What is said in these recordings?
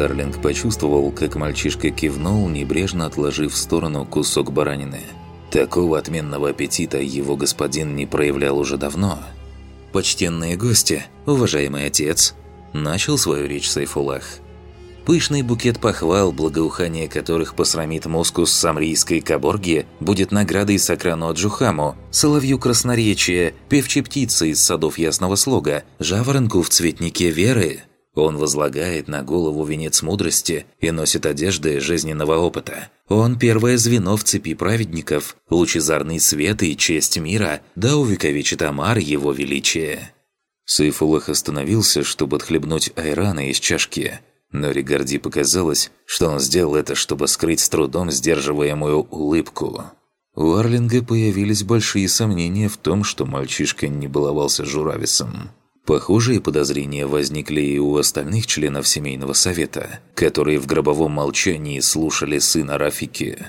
Арлинг почувствовал, как мальчишка кивнул, небрежно отложив в сторону кусок баранины. Такого отменного аппетита его господин не проявлял уже давно. «Почтенные гости, уважаемый отец!» Начал свою речь Сайфулах. Пышный букет похвал, благоухание которых посрамит мускус самрийской каборги, будет наградой Сокрану Аджухаму, соловью красноречия, певчей птицы из садов ясного слога, жаворонку в цветнике веры. Он возлагает на голову венец мудрости и носит одежды жизненного опыта. Он первое звено в цепи праведников, лучезарный свет и честь мира, да увековечит Амар его величие. Сейфулах остановился, чтобы отхлебнуть айрана из чашки, но Ригарди показалось, что он сделал это, чтобы скрыть с трудом сдерживаемую улыбку. У Арлинга появились большие сомнения в том, что мальчишка не баловался Журависом. Похожие подозрения возникли и у остальных членов семейного совета, которые в гробовом молчании слушали сына Рафики.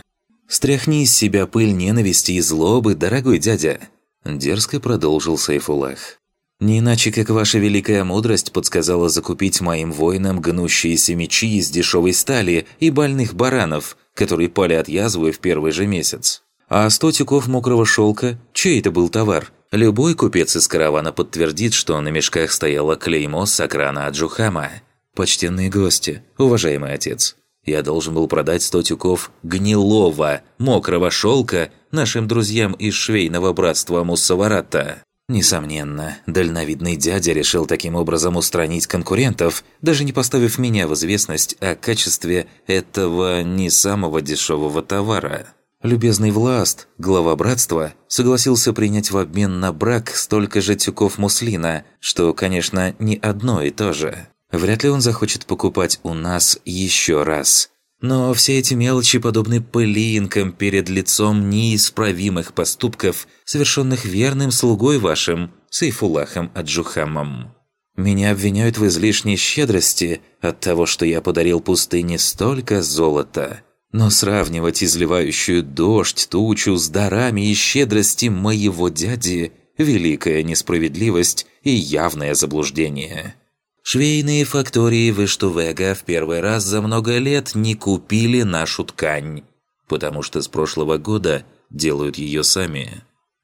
«Стряхни из себя пыль ненависти и злобы, дорогой дядя!» Дерзко продолжил Сайфулах. «Не иначе, как ваша великая мудрость подсказала закупить моим воинам гнущиеся мечи из дешевой стали и больных баранов, которые пали от язвы в первый же месяц. А сто тюков мокрого шелка – чей это был товар? Любой купец из каравана подтвердит, что на мешках стояло клеймо с окрана Аджухама. Почтенные гости, уважаемый отец, я должен был продать сто тюков гнилого, мокрого шелка нашим друзьям из швейного братства Муссаварата. Несомненно, дальновидный дядя решил таким образом устранить конкурентов, даже не поставив меня в известность о качестве этого не самого дешевого товара. Любезный Власт, глава братства, согласился принять в обмен на брак столько же тюков муслина, что, конечно, не одно и то же. Вряд ли он захочет покупать у нас еще раз. Но все эти мелочи подобны пылинкам перед лицом неисправимых поступков, совершенных верным слугой вашим, Сейфулахом Аджухамом. Меня обвиняют в излишней щедрости от того, что я подарил пустыне столько золота – но сравнивать изливающую дождь тучу с дарами и щедрости моего дяди – великая несправедливость и явное заблуждение. Швейные фактории в Иштувега в первый раз за много лет не купили нашу ткань, потому что с прошлого года делают ее сами.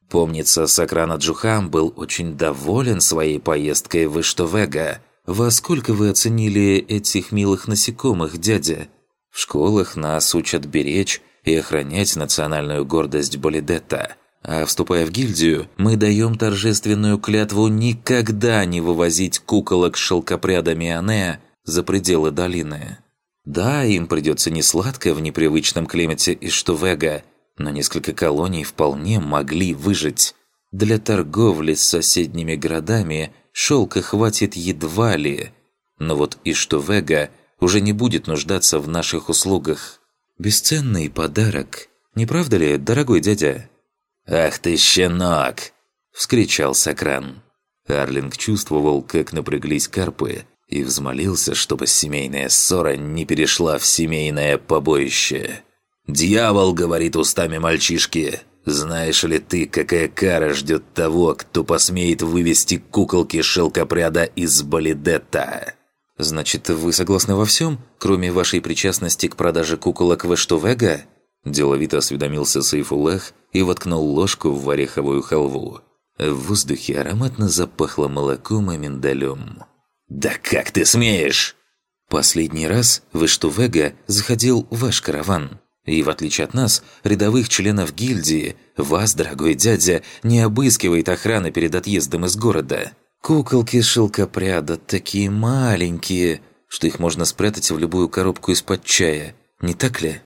Помнится, Сакрана Джухам был очень доволен своей поездкой в Иштувега. Во сколько вы оценили этих милых насекомых, дядя? В школах нас учат беречь и охранять национальную гордость Болидетта. А вступая в гильдию, мы даем торжественную клятву никогда не вывозить куколок с шелкопрядами Ане за пределы долины. Да, им придется несладко в непривычном климате Иштувега, но несколько колоний вполне могли выжить. Для торговли с соседними городами шелка хватит едва ли. Но вот Иштувега уже не будет нуждаться в наших услугах. Бесценный подарок. Не правда ли, дорогой дядя?» «Ах ты, щенок!» – вскричал Сакран. Арлинг чувствовал, как напряглись карпы, и взмолился, чтобы семейная ссора не перешла в семейное побоище. «Дьявол!» – говорит устами мальчишки. «Знаешь ли ты, какая кара ждет того, кто посмеет вывести куколки шелкопряда из Болидетта?» «Значит, вы согласны во всем, кроме вашей причастности к продаже куколок в Эштувега?» Деловито осведомился Сейфулах и воткнул ложку в ореховую халву. В воздухе ароматно запахло молоком и миндалем. «Да как ты смеешь?» «Последний раз в Эштувега заходил ваш караван. И в отличие от нас, рядовых членов гильдии, вас, дорогой дядя, не обыскивает охрана перед отъездом из города». Куколки шелкопряда такие маленькие, что их можно спрятать в любую коробку из-под чая, не так ли?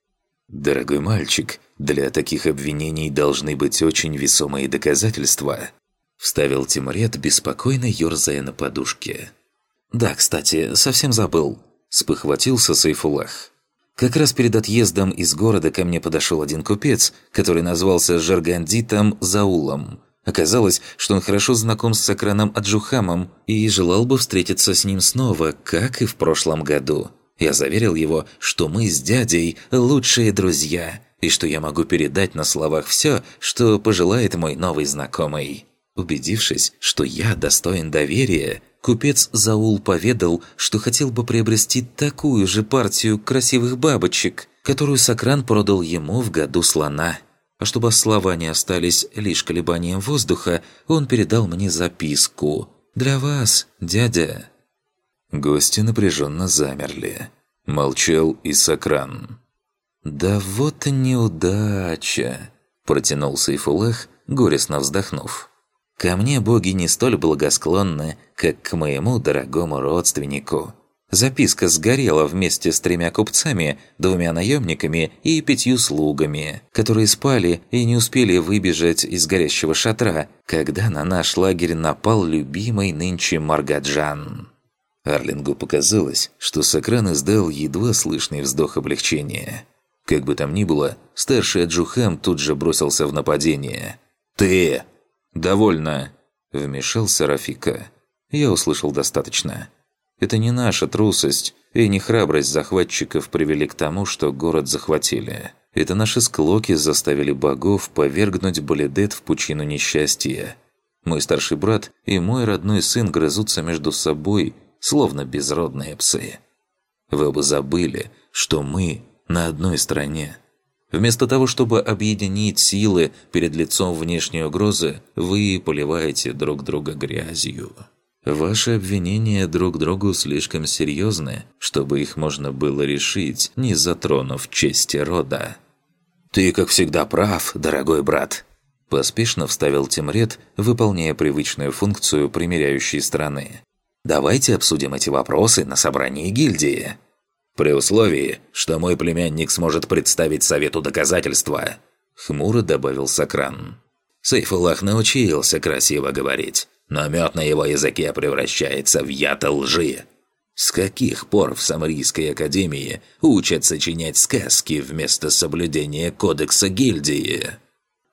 Дорогой мальчик, для таких обвинений должны быть очень весомые доказательства. Вставил Тимурет, беспокойно ерзая на подушке. «Да, кстати, совсем забыл», – спохватился Сайфулах. Как раз перед отъездом из города ко мне подошел один купец, который назвался Жаргандитом Заулом – Оказалось, что он хорошо знаком с Сакраном Аджухамом и желал бы встретиться с ним снова, как и в прошлом году. Я заверил его, что мы с дядей лучшие друзья, и что я могу передать на словах все, что пожелает мой новый знакомый. Убедившись, что я достоин доверия, купец Заул поведал, что хотел бы приобрести такую же партию красивых бабочек, которую Сокран продал ему в году слона. А чтобы слова не остались лишь колебанием воздуха, он передал мне записку. «Для вас, дядя». Гости напряженно замерли. Молчал и Сокран. «Да вот неудача!» – протянул Сайфулах, горестно вздохнув. «Ко мне боги не столь благосклонны, как к моему дорогому родственнику. Записка сгорела вместе с тремя купцами, двумя наемниками и пятью слугами, которые спали и не успели выбежать из горящего шатра, когда на наш лагерь напал любимый нынче Маргаджан». Арлингу показалось, что Сокран издал едва слышный вздох облегчения. Как бы там ни было, старший Аджухам тут же бросился в нападение. «Ты!» «Довольно!» – вмешался Рафика. Я услышал достаточно. Это не наша трусость и не храбрость захватчиков привели к тому, что город захватили. Это наши склоки заставили богов повергнуть Балидет в пучину несчастья. Мой старший брат и мой родной сын грызутся между собой, словно безродные псы. Вы бы забыли, что мы на одной стороне. Вместо того, чтобы объединить силы перед лицом внешней угрозы, вы поливаете друг друга грязью. Ваши обвинения друг другу слишком серьезны, чтобы их можно было решить, не затронув чести рода. «Ты, как всегда, прав, дорогой брат», – поспешно вставил Тимред, выполняя привычную функцию примиряющей страны. «Давайте обсудим эти вопросы на собрании гильдии». «При условии, что мой племянник сможет представить совету доказательства», – хмуро добавил Сокран. Сейфулах научился красиво говорить но мед на его языке превращается в яд лжи. С каких пор в Самарийской академии учат сочинять сказки вместо соблюдения кодекса гильдии?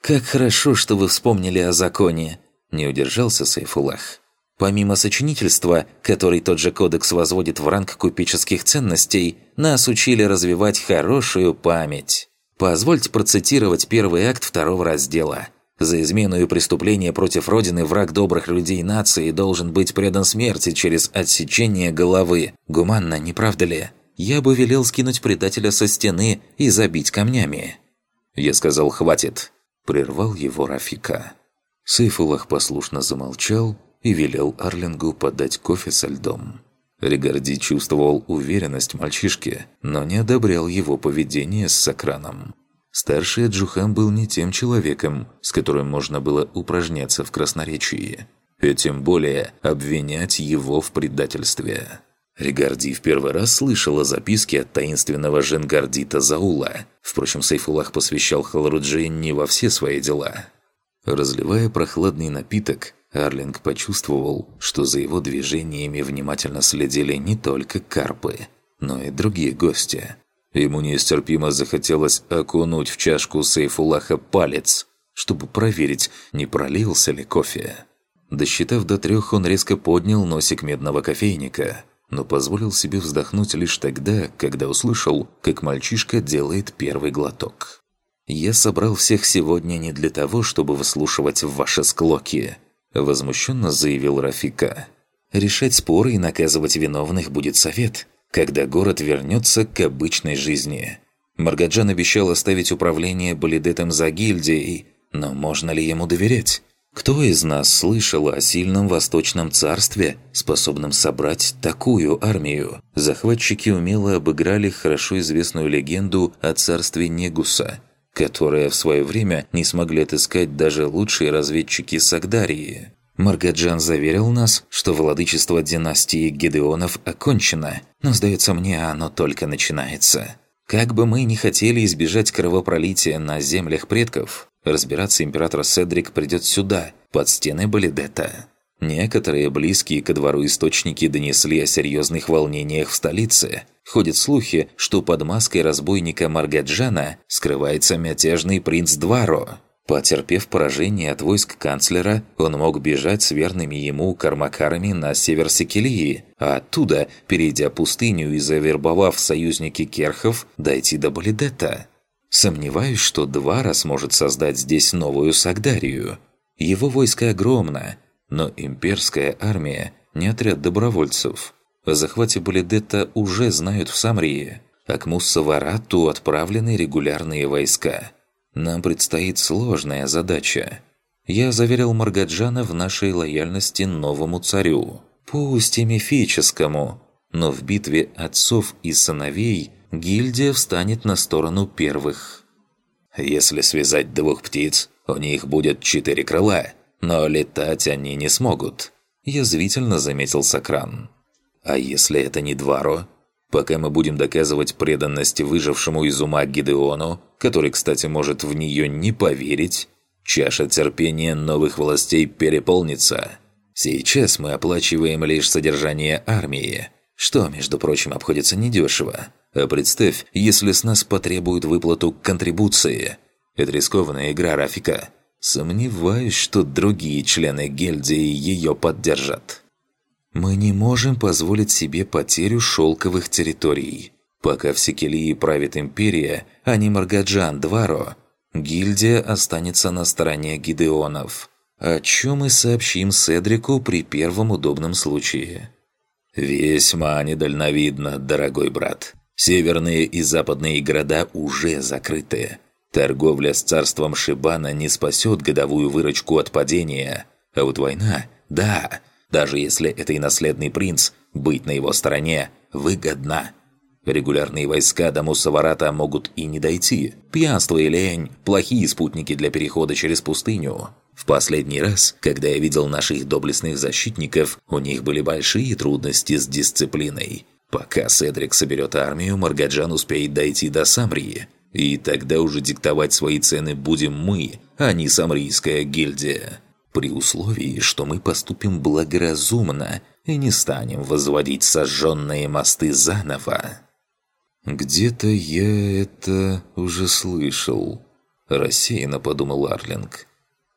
«Как хорошо, что вы вспомнили о законе», – не удержался Сайфулах. «Помимо сочинительства, который тот же кодекс возводит в ранг купеческих ценностей, нас учили развивать хорошую память. Позвольте процитировать первый акт второго раздела – за измену и преступление против Родины враг добрых людей нации должен быть предан смерти через отсечение головы. Гуманно, не правда ли? Я бы велел скинуть предателя со стены и забить камнями». Я сказал «хватит», – прервал его Рафика. Сейфулах послушно замолчал и велел Арлингу подать кофе со льдом. Ригарди чувствовал уверенность мальчишки, но не одобрял его поведение с Сокраном. Старший Джухан был не тем человеком, с которым можно было упражняться в красноречии, и тем более обвинять его в предательстве. Ригарди в первый раз слышал о записке от таинственного Женгардита Заула. Впрочем, Сайфулах посвящал Халруджи не во все свои дела. Разливая прохладный напиток, Арлинг почувствовал, что за его движениями внимательно следили не только карпы, но и другие гости – Ему нестерпимо захотелось окунуть в чашку Сейфулаха палец, чтобы проверить, не пролился ли кофе. Досчитав до трех, он резко поднял носик медного кофейника, но позволил себе вздохнуть лишь тогда, когда услышал, как мальчишка делает первый глоток. «Я собрал всех сегодня не для того, чтобы выслушивать ваши склоки», – возмущенно заявил Рафика. «Решать споры и наказывать виновных будет совет, когда город вернется к обычной жизни. Маргаджан обещал оставить управление Балидетом за гильдией, но можно ли ему доверять? Кто из нас слышал о сильном восточном царстве, способном собрать такую армию? Захватчики умело обыграли хорошо известную легенду о царстве Негуса, которое в свое время не смогли отыскать даже лучшие разведчики Сагдарии. Маргаджан заверил нас, что владычество династии Гедеонов окончено, но, сдается мне, оно только начинается. Как бы мы ни хотели избежать кровопролития на землях предков, разбираться император Седрик придет сюда, под стены Балидета. Некоторые близкие ко двору источники донесли о серьезных волнениях в столице. Ходят слухи, что под маской разбойника Маргаджана скрывается мятежный принц Дваро. Потерпев поражение от войск канцлера, он мог бежать с верными ему кармакарами на север Секелии, а оттуда, перейдя пустыню и завербовав союзники Керхов, дойти до Балидета. Сомневаюсь, что Двара сможет создать здесь новую Сагдарию. Его войско огромно, но имперская армия не отряд добровольцев. О захвате Балидетта уже знают в Самрии, а к Муссаварату отправлены регулярные войска. Нам предстоит сложная задача. Я заверил Маргаджана в нашей лояльности новому царю. Пусть и мифическому, но в битве отцов и сыновей гильдия встанет на сторону первых. Если связать двух птиц, у них будет четыре крыла, но летать они не смогут», – язвительно заметил Сокран. «А если это не Дваро? Пока мы будем доказывать преданность выжившему из ума Гидеону, который, кстати, может в нее не поверить, чаша терпения новых властей переполнится. Сейчас мы оплачиваем лишь содержание армии, что, между прочим, обходится недешево. А представь, если с нас потребуют выплату контрибуции. Это рискованная игра Рафика. Сомневаюсь, что другие члены гильдии ее поддержат. Мы не можем позволить себе потерю шелковых территорий. Пока в Секелии правит империя, а не Маргаджан Дваро, гильдия останется на стороне Гидеонов. О чем мы сообщим Седрику при первом удобном случае. «Весьма недальновидно, дорогой брат. Северные и западные города уже закрыты. Торговля с царством Шибана не спасет годовую выручку от падения. А вот война, да, даже если это и наследный принц, быть на его стороне выгодно. Регулярные войска до Муссаварата могут и не дойти. Пьянство и лень – плохие спутники для перехода через пустыню. В последний раз, когда я видел наших доблестных защитников, у них были большие трудности с дисциплиной – Пока Седрик соберет армию, Маргаджан успеет дойти до Самрии. И тогда уже диктовать свои цены будем мы, а не Самрийская гильдия. При условии, что мы поступим благоразумно и не станем возводить сожженные мосты заново. «Где-то я это уже слышал», – рассеянно подумал Арлинг.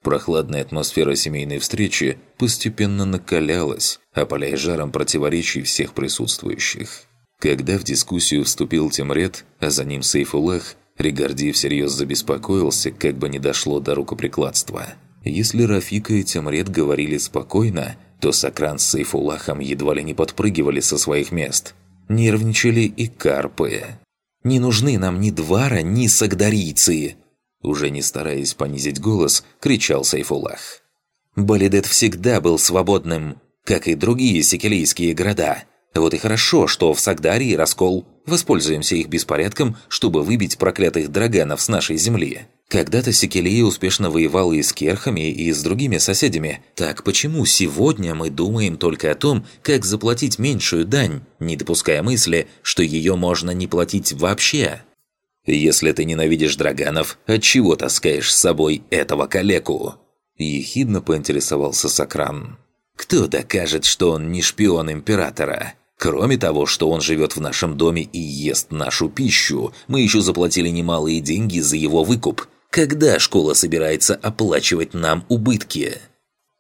Прохладная атмосфера семейной встречи постепенно накалялась, опаляя жаром противоречий всех присутствующих. Когда в дискуссию вступил Тимред, а за ним Сейфулах, Ригарди всерьез забеспокоился, как бы не дошло до рукоприкладства. Если Рафика и Тимред говорили спокойно, то Сокран с Сейфулахом едва ли не подпрыгивали со своих мест. Нервничали и карпы. «Не нужны нам ни двара, ни сагдарийцы!» Уже не стараясь понизить голос, кричал Сайфулах. «Балидет всегда был свободным, как и другие секелийские города. Вот и хорошо, что в Сагдарии раскол. Воспользуемся их беспорядком, чтобы выбить проклятых драганов с нашей земли. Когда-то Секелия успешно воевала и с керхами, и с другими соседями. Так почему сегодня мы думаем только о том, как заплатить меньшую дань, не допуская мысли, что ее можно не платить вообще?» «Если ты ненавидишь драганов, отчего таскаешь с собой этого калеку?» Ехидно поинтересовался Сокран. «Кто докажет, что он не шпион Императора? Кроме того, что он живет в нашем доме и ест нашу пищу, мы еще заплатили немалые деньги за его выкуп. Когда школа собирается оплачивать нам убытки?»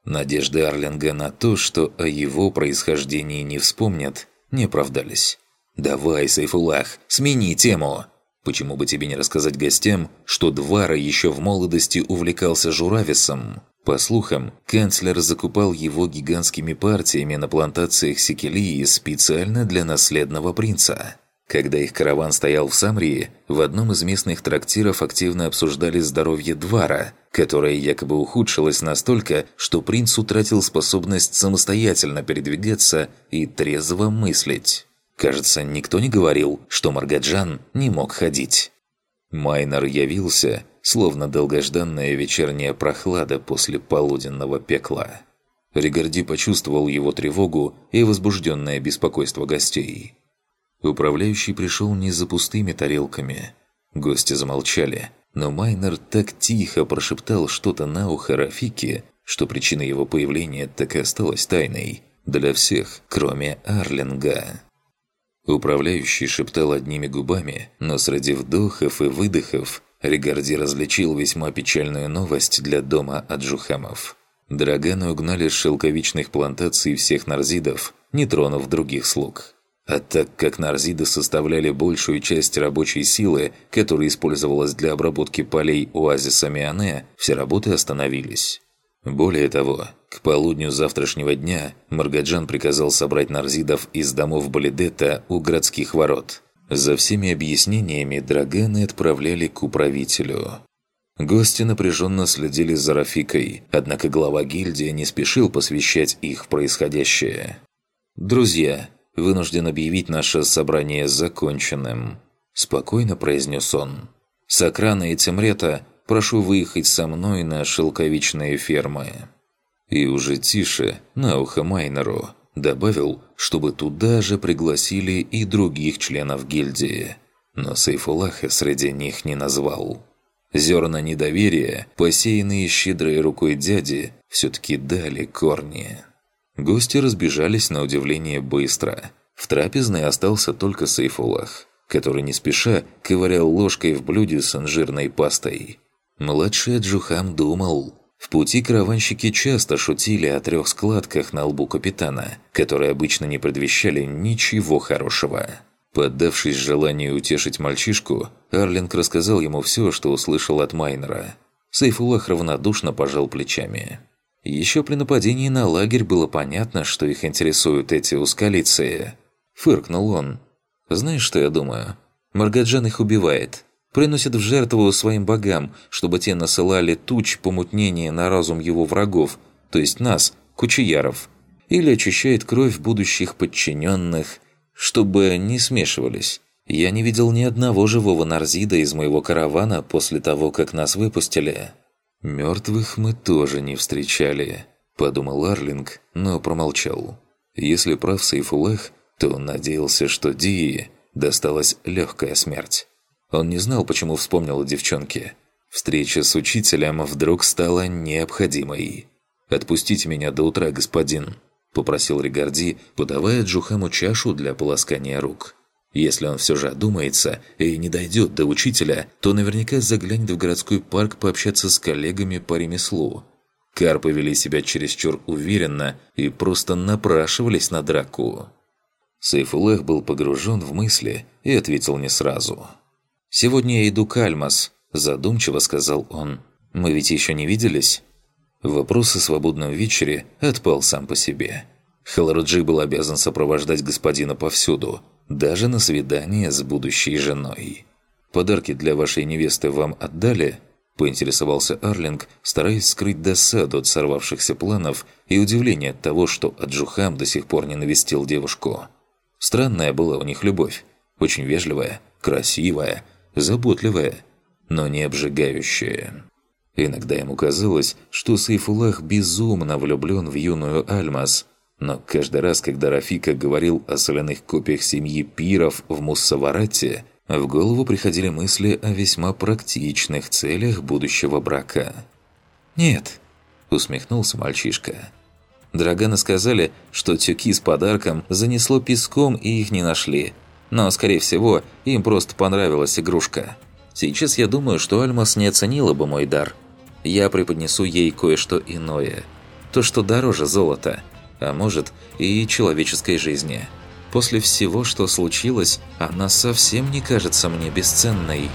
Надежды Арлинга на то, что о его происхождении не вспомнят, не оправдались. «Давай, Сайфулах, смени тему!» Почему бы тебе не рассказать гостям, что Двара еще в молодости увлекался журависом? По слухам, канцлер закупал его гигантскими партиями на плантациях Секелии специально для наследного принца. Когда их караван стоял в Самрии, в одном из местных трактиров активно обсуждали здоровье Двара, которое якобы ухудшилось настолько, что принц утратил способность самостоятельно передвигаться и трезво мыслить. Кажется, никто не говорил, что Маргаджан не мог ходить. Майнер явился, словно долгожданная вечерняя прохлада после полуденного пекла. Ригарди почувствовал его тревогу и возбужденное беспокойство гостей. Управляющий пришел не за пустыми тарелками. Гости замолчали, но Майнер так тихо прошептал что-то на ухо Рафике, что причина его появления так и осталась тайной для всех, кроме Арлинга. Управляющий шептал одними губами, но среди вдохов и выдохов Ригарди различил весьма печальную новость для дома Аджухамов. Драганы угнали с шелковичных плантаций всех нарзидов, не тронув других слуг. А так как нарзиды составляли большую часть рабочей силы, которая использовалась для обработки полей оазиса Миане, все работы остановились. Более того, к полудню завтрашнего дня Маргаджан приказал собрать нарзидов из домов Балидета у городских ворот. За всеми объяснениями Драганы отправляли к управителю. Гости напряженно следили за Рафикой, однако глава гильдии не спешил посвящать их в происходящее. «Друзья, вынужден объявить наше собрание законченным», – спокойно произнес он. «Сокрана и Тимрета прошу выехать со мной на шелковичные фермы». И уже тише, на ухо Майнеру, добавил, чтобы туда же пригласили и других членов гильдии. Но Сейфулаха среди них не назвал. Зерна недоверия, посеянные щедрой рукой дяди, все-таки дали корни. Гости разбежались на удивление быстро. В трапезной остался только Сейфулах, который не спеша ковырял ложкой в блюде с инжирной пастой. Младший Джухам думал. В пути караванщики часто шутили о трех складках на лбу капитана, которые обычно не предвещали ничего хорошего. Поддавшись желанию утешить мальчишку, Арлинг рассказал ему все, что услышал от Майнера. Сейфулах равнодушно пожал плечами. Еще при нападении на лагерь было понятно, что их интересуют эти ускалицы. Фыркнул он. «Знаешь, что я думаю? Маргаджан их убивает приносит в жертву своим богам, чтобы те насылали туч помутнения на разум его врагов, то есть нас, кучеяров, или очищает кровь будущих подчиненных, чтобы не смешивались. Я не видел ни одного живого нарзида из моего каравана после того, как нас выпустили. «Мертвых мы тоже не встречали», – подумал Арлинг, но промолчал. Если прав Сейфулах, то надеялся, что Дии досталась легкая смерть. Он не знал, почему вспомнил о девчонке. Встреча с учителем вдруг стала необходимой. «Отпустите меня до утра, господин», – попросил Ригарди, подавая Джухаму чашу для полоскания рук. Если он все же одумается и не дойдет до учителя, то наверняка заглянет в городской парк пообщаться с коллегами по ремеслу. Карпы вели себя чересчур уверенно и просто напрашивались на драку. Сейфулех был погружен в мысли и ответил не сразу – «Сегодня я иду к Альмас», – задумчиво сказал он. «Мы ведь еще не виделись?» Вопрос о свободном вечере отпал сам по себе. Халарджи был обязан сопровождать господина повсюду, даже на свидание с будущей женой. «Подарки для вашей невесты вам отдали?» – поинтересовался Арлинг, стараясь скрыть досаду от сорвавшихся планов и удивление от того, что Аджухам до сих пор не навестил девушку. Странная была у них любовь, очень вежливая, красивая, заботливая, но не обжигающая. Иногда ему казалось, что Сейфулах безумно влюблен в юную Альмаз, но каждый раз, когда Рафика говорил о соляных копиях семьи Пиров в Муссаварате, в голову приходили мысли о весьма практичных целях будущего брака. «Нет», – усмехнулся мальчишка. Драгана сказали, что тюки с подарком занесло песком и их не нашли – но, скорее всего, им просто понравилась игрушка. Сейчас я думаю, что Альмас не оценила бы мой дар. Я преподнесу ей кое-что иное. То, что дороже золота, а может и человеческой жизни. После всего, что случилось, она совсем не кажется мне бесценной.